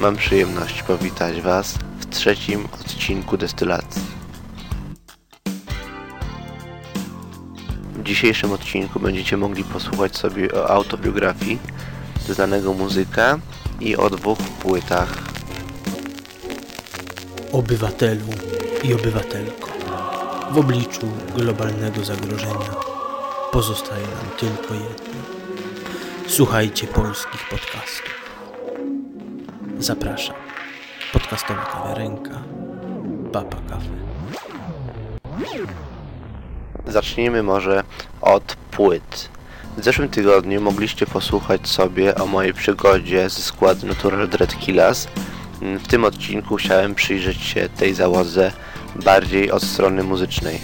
Mam przyjemność powitać Was w trzecim odcinku destylacji. W dzisiejszym odcinku będziecie mogli posłuchać sobie o autobiografii znanego muzyka i o dwóch płytach. Obywatelu i obywatelko, w obliczu globalnego zagrożenia pozostaje nam tylko jedno. Słuchajcie polskich podcastów. Zapraszam. Podcastowa kawiarenka Papa Cafe. Zacznijmy może od płyt. W zeszłym tygodniu mogliście posłuchać sobie o mojej przygodzie ze składem Natural Dread Killers. W tym odcinku chciałem przyjrzeć się tej załodze bardziej od strony muzycznej.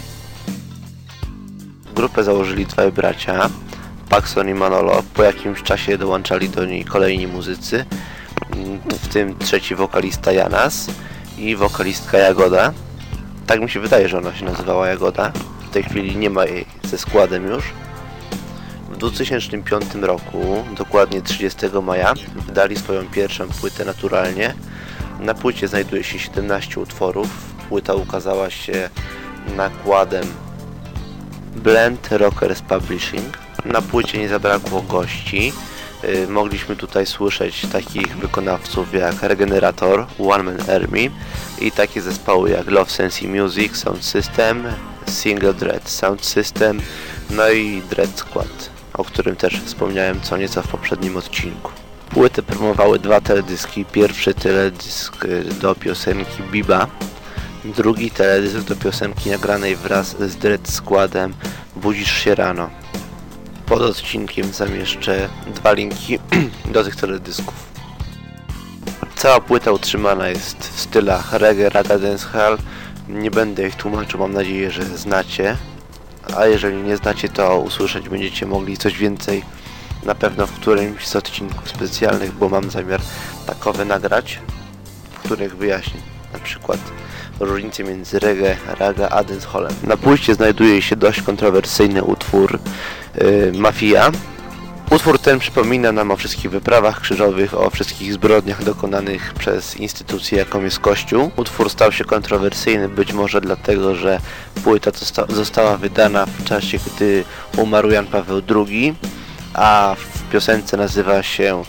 Grupę założyli dwaj bracia, Paxton i Manolo. Po jakimś czasie dołączali do niej kolejni muzycy, w tym trzeci wokalista Janas i wokalistka Jagoda. Tak mi się wydaje, że ona się nazywała Jagoda. W tej chwili nie ma jej ze składem już. W 2005 roku, dokładnie 30 maja, wydali swoją pierwszą płytę naturalnie. Na płycie znajduje się 17 utworów. Płyta ukazała się nakładem Blend Rockers Publishing. Na płycie nie zabrakło gości. Yy, mogliśmy tutaj słyszeć takich wykonawców jak Regenerator, One Man Army i takie zespoły jak Love Sensi Music, Sound System, Single Dread Sound System, no i Dread Squad, o którym też wspomniałem co nieco w poprzednim odcinku. Płyty promowały dwa teledyski. Pierwszy teledysk yy, do piosenki Biba, drugi teledysk do piosenki nagranej wraz z Dread Składem Budzisz się rano. Pod odcinkiem zamieszczę dwa linki do tych teledysków. Cała płyta utrzymana jest w stylach reggae, raga, dancehall. Nie będę ich tłumaczył, mam nadzieję, że znacie. A jeżeli nie znacie, to usłyszeć będziecie mogli coś więcej na pewno w którymś z odcinków specjalnych, bo mam zamiar takowe nagrać, w których wyjaśnię na przykład różnice między reggae, raga a dancehallem. Na płycie znajduje się dość kontrowersyjny utwór yy, Mafia. Utwór ten przypomina nam o wszystkich wyprawach krzyżowych, o wszystkich zbrodniach dokonanych przez instytucję jaką jest Kościół. Utwór stał się kontrowersyjny być może dlatego, że płyta zosta została wydana w czasie, gdy umarł Jan Paweł II, a w piosence nazywa się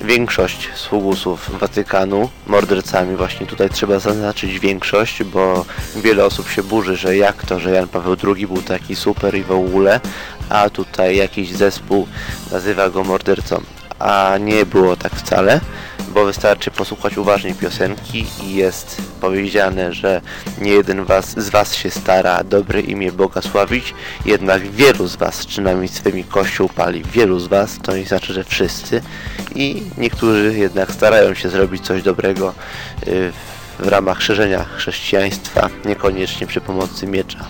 większość sługusów Watykanu mordercami. Właśnie tutaj trzeba zaznaczyć większość, bo wiele osób się burzy, że jak to, że Jan Paweł II był taki super i w ogóle, a tutaj jakiś zespół nazywa go mordercą. A nie było tak wcale, bo wystarczy posłuchać uważnie piosenki i jest powiedziane, że nie jeden was, z was się stara dobre imię Boga sławić, jednak wielu z was przynajmniej swymi kościół pali. Wielu z was, to nie znaczy, że wszyscy i niektórzy jednak starają się zrobić coś dobrego y, w ramach szerzenia chrześcijaństwa, niekoniecznie przy pomocy miecza.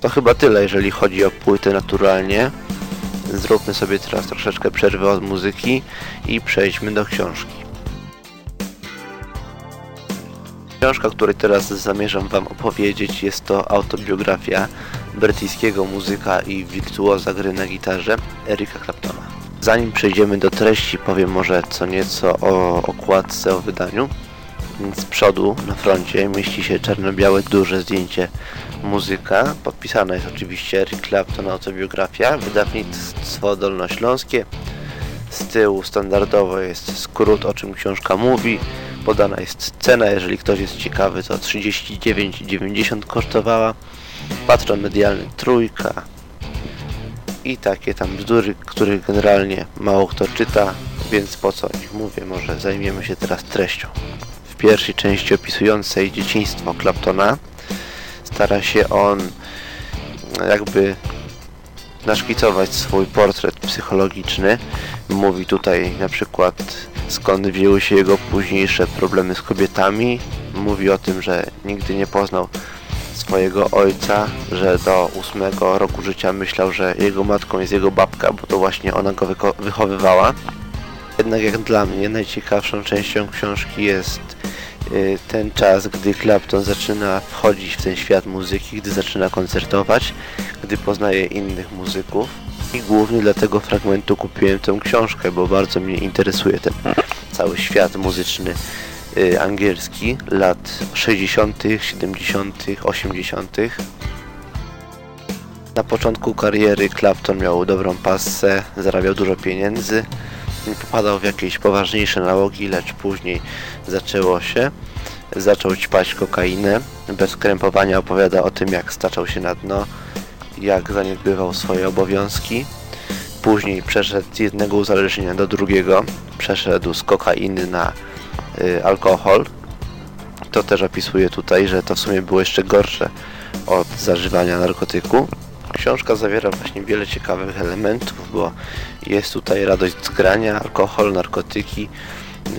To chyba tyle, jeżeli chodzi o płytę naturalnie. Zróbmy sobie teraz troszeczkę przerwy od muzyki i przejdźmy do książki. Książka, której teraz zamierzam Wam opowiedzieć, jest to autobiografia brytyjskiego muzyka i wirtuoza gry na gitarze Erika Claptona. Zanim przejdziemy do treści, powiem może co nieco o okładce, o wydaniu. Z przodu na froncie mieści się czarno-białe duże zdjęcie muzyka. Podpisana jest oczywiście Eric Clapton autobiografia, wydawnictwo Dolnośląskie. Z tyłu standardowo jest skrót o czym książka mówi. Podana jest cena, jeżeli ktoś jest ciekawy, to 39,90 kosztowała. Patron medialny trójka. I takie tam bzdury, których generalnie mało kto czyta, więc po co ich mówię, może zajmiemy się teraz treścią. W pierwszej części opisującej dzieciństwo Claptona stara się on jakby naszkicować swój portret psychologiczny. Mówi tutaj na przykład skąd wzięły się jego późniejsze problemy z kobietami. Mówi o tym, że nigdy nie poznał swojego ojca, że do ósmego roku życia myślał, że jego matką jest jego babka, bo to właśnie ona go wychowywała. Jednak jak dla mnie najciekawszą częścią książki jest y, ten czas, gdy Clapton zaczyna wchodzić w ten świat muzyki, gdy zaczyna koncertować, gdy poznaje innych muzyków. I głównie dla tego fragmentu kupiłem tę książkę, bo bardzo mnie interesuje ten cały świat muzyczny y, angielski lat 60., 70., 80. Na początku kariery Clapton miał dobrą passę, zarabiał dużo pieniędzy, popadał w jakieś poważniejsze nałogi, lecz później zaczęło się. Zaczął ćpać kokainę, bez krępowania opowiada o tym jak staczał się na dno, jak zaniedbywał swoje obowiązki. Później przeszedł z jednego uzależnienia do drugiego, przeszedł z kokainy na y, alkohol. To też opisuje tutaj, że to w sumie było jeszcze gorsze od zażywania narkotyku. Książka zawiera właśnie wiele ciekawych elementów, bo jest tutaj radość z grania, alkohol, narkotyki,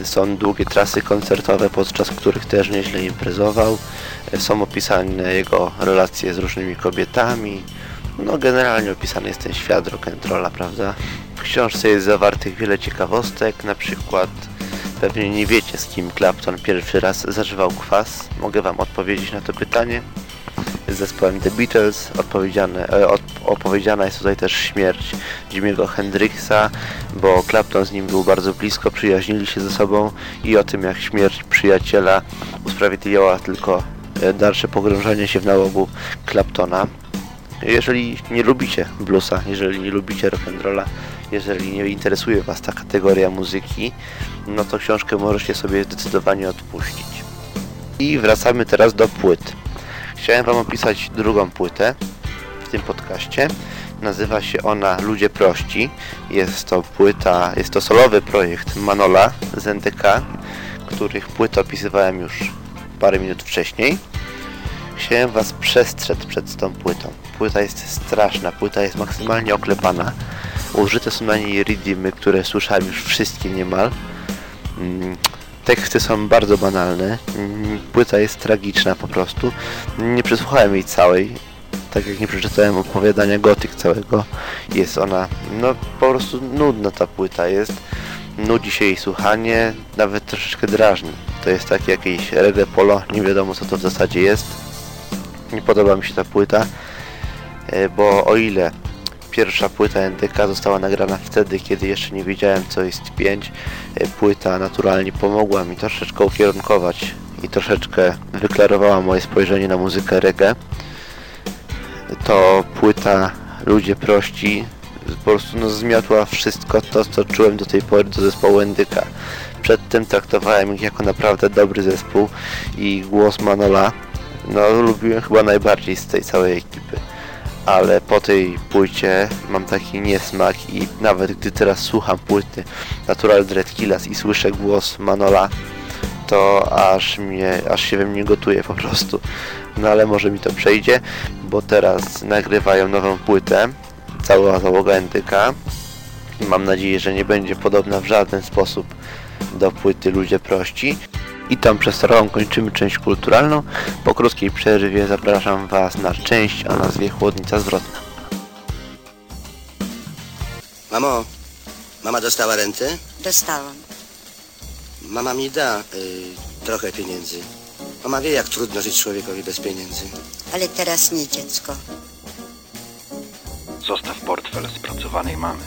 są długie trasy koncertowe, podczas których też nieźle imprezował. Są opisane jego relacje z różnymi kobietami. No generalnie opisany jest ten świat rock'n'rolla, prawda? W książce jest zawartych wiele ciekawostek, na przykład pewnie nie wiecie z kim Clapton pierwszy raz zażywał kwas. Mogę wam odpowiedzieć na to pytanie z zespołem The Beatles. Odpowiedziane, e, od, opowiedziana jest tutaj też śmierć Jimmy'ego Hendrixa, bo Clapton z nim był bardzo blisko, przyjaźnili się ze sobą i o tym jak śmierć przyjaciela usprawiedliwiała tylko e, dalsze pogrążanie się w nałogu Claptona. Jeżeli nie lubicie bluesa, jeżeli nie lubicie rock'n'rolla, jeżeli nie interesuje Was ta kategoria muzyki, no to książkę możecie sobie zdecydowanie odpuścić. I wracamy teraz do płyt. Chciałem Wam opisać drugą płytę w tym podcaście. Nazywa się ona Ludzie Prości. Jest to płyta, jest to solowy projekt Manola z NTK, których płytę opisywałem już parę minut wcześniej. Chciałem Was przestrzec przed tą płytą. Płyta jest straszna, płyta jest maksymalnie oklepana. Użyte są na niej redeemy, które słyszałem już wszystkie niemal. Mm, Teksty są bardzo banalne. Mm, Płyta jest tragiczna po prostu. Nie przesłuchałem jej całej. Tak jak nie przeczytałem opowiadania Gotyk całego. Jest ona, no po prostu nudna ta płyta jest. Nudzi się jej słuchanie, nawet troszeczkę drażni. To jest takie jakieś reggae polo, nie wiadomo co to w zasadzie jest. Nie podoba mi się ta płyta, e, bo o ile pierwsza płyta NDK została nagrana wtedy, kiedy jeszcze nie wiedziałem co jest 5. Płyta naturalnie pomogła mi troszeczkę ukierunkować i troszeczkę wyklarowała moje spojrzenie na muzykę reggae. To płyta Ludzie Prości po prostu no, zmiotła wszystko to, co czułem do tej pory do zespołu NDK. Przedtem traktowałem ich jako naprawdę dobry zespół i głos Manola no lubiłem chyba najbardziej z tej całej ekipy ale po tej płycie mam taki niesmak i nawet gdy teraz słucham płyty Natural Dread Killers i słyszę głos Manola, to aż mnie, aż się we mnie gotuje po prostu. No ale może mi to przejdzie, bo teraz nagrywają nową płytę, cała załoga NTK. Mam nadzieję, że nie będzie podobna w żaden sposób do płyty Ludzie Prości. I tą przestorową kończymy część kulturalną. Po krótkiej przerwie zapraszam Was na część o nazwie Chłodnica Zwrotna. Mamo, mama dostała rentę? Dostałam. Mama mi da y, trochę pieniędzy. Mama wie, jak trudno żyć człowiekowi bez pieniędzy. Ale teraz nie dziecko. Zostaw portfel spracowanej mamy.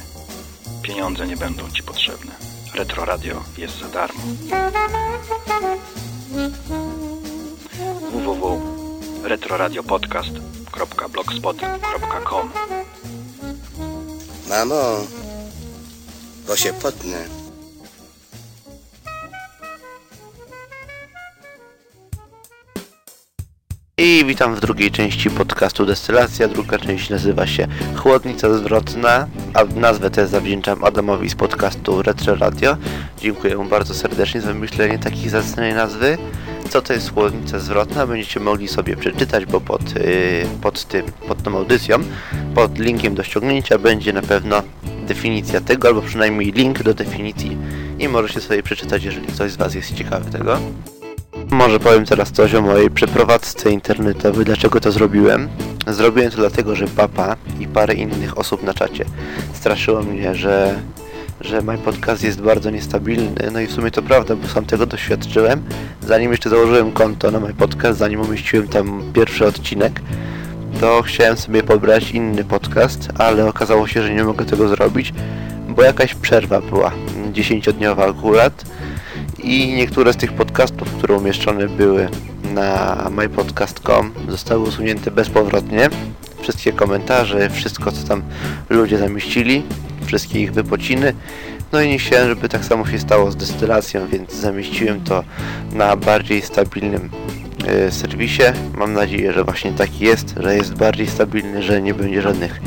Pieniądze nie będą ci potrzebne. Retro Radio jest za darmo. www.retroradiopodcast.blogspot.com Mamo, bo się potnę. I witam w drugiej części podcastu Destylacja. Druga część nazywa się Chłodnica Zwrotna, a nazwę tę zawdzięczam Adamowi z podcastu Retro Radio. Dziękuję mu bardzo serdecznie za wymyślenie takiej zacnej nazwy. Co to jest Chłodnica Zwrotna? Będziecie mogli sobie przeczytać, bo pod, yy, pod tym, pod tą audycją, pod linkiem do ściągnięcia będzie na pewno definicja tego, albo przynajmniej link do definicji i możecie sobie przeczytać, jeżeli ktoś z Was jest ciekawy tego. Może powiem teraz coś o mojej przeprowadzce internetowej, dlaczego to zrobiłem. Zrobiłem to dlatego, że papa i parę innych osób na czacie straszyło mnie, że, że mój podcast jest bardzo niestabilny. No i w sumie to prawda, bo sam tego doświadczyłem. Zanim jeszcze założyłem konto na mój podcast, zanim umieściłem tam pierwszy odcinek, to chciałem sobie pobrać inny podcast, ale okazało się, że nie mogę tego zrobić, bo jakaś przerwa była, 10-dniowa akurat I niektóre z tych podcastów, które umieszczone były na mypodcast.com zostały usunięte bezpowrotnie. Wszystkie komentarze, wszystko co tam ludzie zamieścili, wszystkie ich wypociny. No i nie chciałem, żeby tak samo się stało z destylacją, więc zamieściłem to na bardziej stabilnym y, serwisie. Mam nadzieję, że właśnie taki jest, że jest bardziej stabilny, że nie będzie żadnych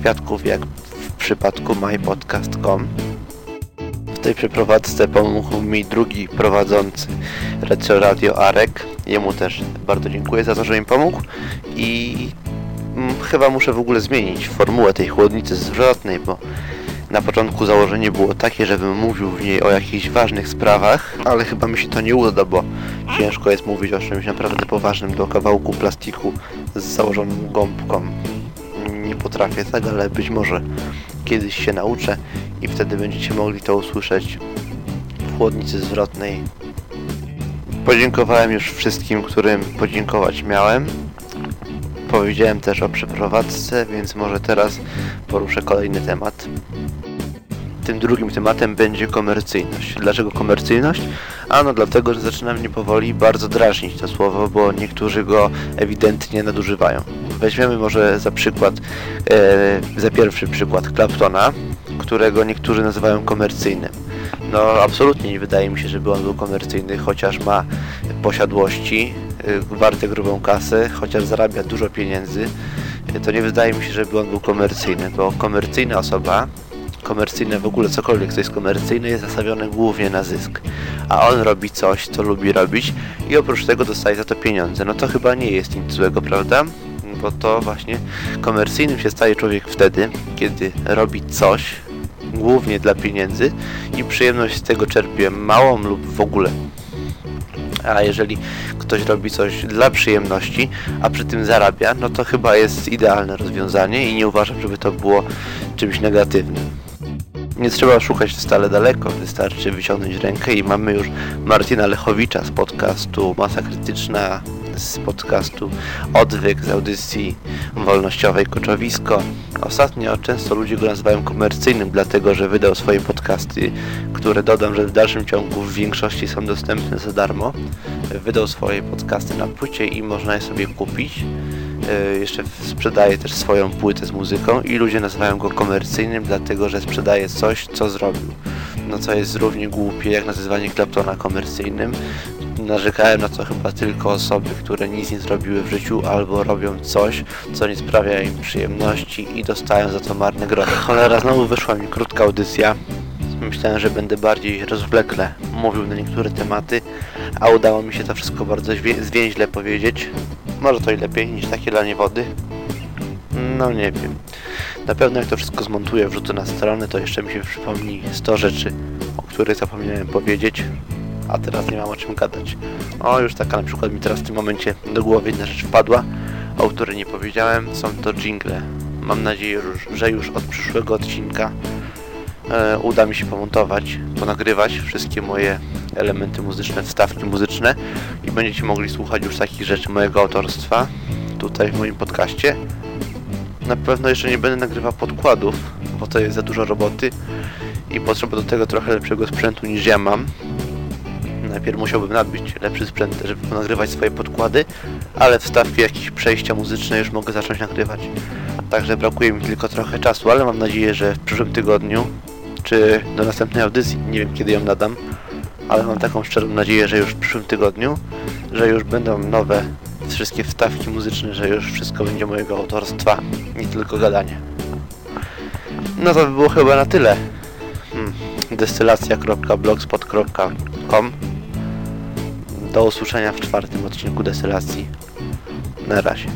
kwiatków jak w przypadku mypodcast.com. Tej przeprowadzce pomógł mi drugi prowadzący Retro Radio Arek. Jemu też bardzo dziękuję za to, że mi pomógł i mm, chyba muszę w ogóle zmienić formułę tej chłodnicy zwrotnej, bo na początku założenie było takie, żebym mówił w niej o jakichś ważnych sprawach, ale chyba mi się to nie uda, bo ciężko jest mówić o czymś naprawdę poważnym do kawałku plastiku z założoną gąbką. Nie potrafię tak, ale być może kiedyś się nauczę i wtedy będziecie mogli to usłyszeć w chłodnicy zwrotnej. Podziękowałem już wszystkim, którym podziękować miałem. Powiedziałem też o przeprowadzce, więc może teraz poruszę kolejny temat. Tym drugim tematem będzie komercyjność. Dlaczego komercyjność? Ano dlatego, że zaczyna mnie powoli bardzo drażnić to słowo, bo niektórzy go ewidentnie nadużywają. Weźmiemy może za przykład, e, za pierwszy przykład Claptona, którego niektórzy nazywają komercyjnym. No absolutnie nie wydaje mi się, żeby on był komercyjny, chociaż ma posiadłości, y, warte grubą kasę, chociaż zarabia dużo pieniędzy, y, to nie wydaje mi się, żeby on był komercyjny, bo komercyjna osoba, komercyjne w ogóle cokolwiek co jest komercyjne jest nastawione głównie na zysk, a on robi coś, co lubi robić i oprócz tego dostaje za to pieniądze. No to chyba nie jest nic złego, prawda? Bo to właśnie komercyjnym się staje człowiek wtedy, kiedy robi coś, głównie dla pieniędzy i przyjemność z tego czerpie małą lub w ogóle. A jeżeli ktoś robi coś dla przyjemności, a przy tym zarabia, no to chyba jest idealne rozwiązanie i nie uważam, żeby to było czymś negatywnym. Nie trzeba szukać stale daleko, wystarczy wyciągnąć rękę i mamy już Martina Lechowicza z podcastu Masa Krytyczna, z podcastu Odwyk, z audycji wolnościowej Koczowisko. Ostatnio często ludzie go nazywają komercyjnym, dlatego że wydał swoje podcasty, które dodam, że w dalszym ciągu w większości są dostępne za darmo. Wydał swoje podcasty na płycie i można je sobie kupić. E, jeszcze sprzedaje też swoją płytę z muzyką i ludzie nazywają go komercyjnym, dlatego że sprzedaje coś, co zrobił. No co jest równie głupie jak nazywanie Claptona komercyjnym. Narzekałem na to chyba tylko osoby, które nic nie zrobiły w życiu albo robią coś, co nie sprawia im przyjemności i dostają za to marne grosze. Cholera, znowu wyszła mi krótka audycja. Myślałem, że będę bardziej rozwlekle mówił na niektóre tematy, a udało mi się to wszystko bardzo zwięźle powiedzieć. Może to i lepiej niż takie lanie wody. No nie wiem. Na pewno jak to wszystko zmontuję, wrzucę na stronę, to jeszcze mi się przypomni 100 rzeczy, o których zapomniałem powiedzieć, a teraz nie mam o czym gadać. O, już taka na przykład mi teraz w tym momencie do głowy jedna rzecz wpadła, o której nie powiedziałem. Są to jingle. Mam nadzieję, że już od przyszłego odcinka e, uda mi się pomontować, ponagrywać wszystkie moje elementy muzyczne, wstawki muzyczne i będziecie mogli słuchać już takich rzeczy mojego autorstwa tutaj w moim podcaście. Na pewno jeszcze nie będę nagrywał podkładów, bo to jest za dużo roboty i potrzeba do tego trochę lepszego sprzętu niż ja mam. Najpierw musiałbym nabyć lepszy sprzęt, żeby nagrywać swoje podkłady, ale wstawki jakieś przejścia muzyczne już mogę zacząć nagrywać. Także brakuje mi tylko trochę czasu, ale mam nadzieję, że w przyszłym tygodniu, czy do następnej audycji, nie wiem kiedy ją nadam, ale mam taką szczerą nadzieję, że już w przyszłym tygodniu, że już będą nowe wszystkie wstawki muzyczne, że już wszystko będzie mojego autorstwa, nie tylko gadanie. No to by było chyba na tyle. Hmm. Destylacja.blogspot.com Do usłyszenia w czwartym odcinku destylacji. Na razie.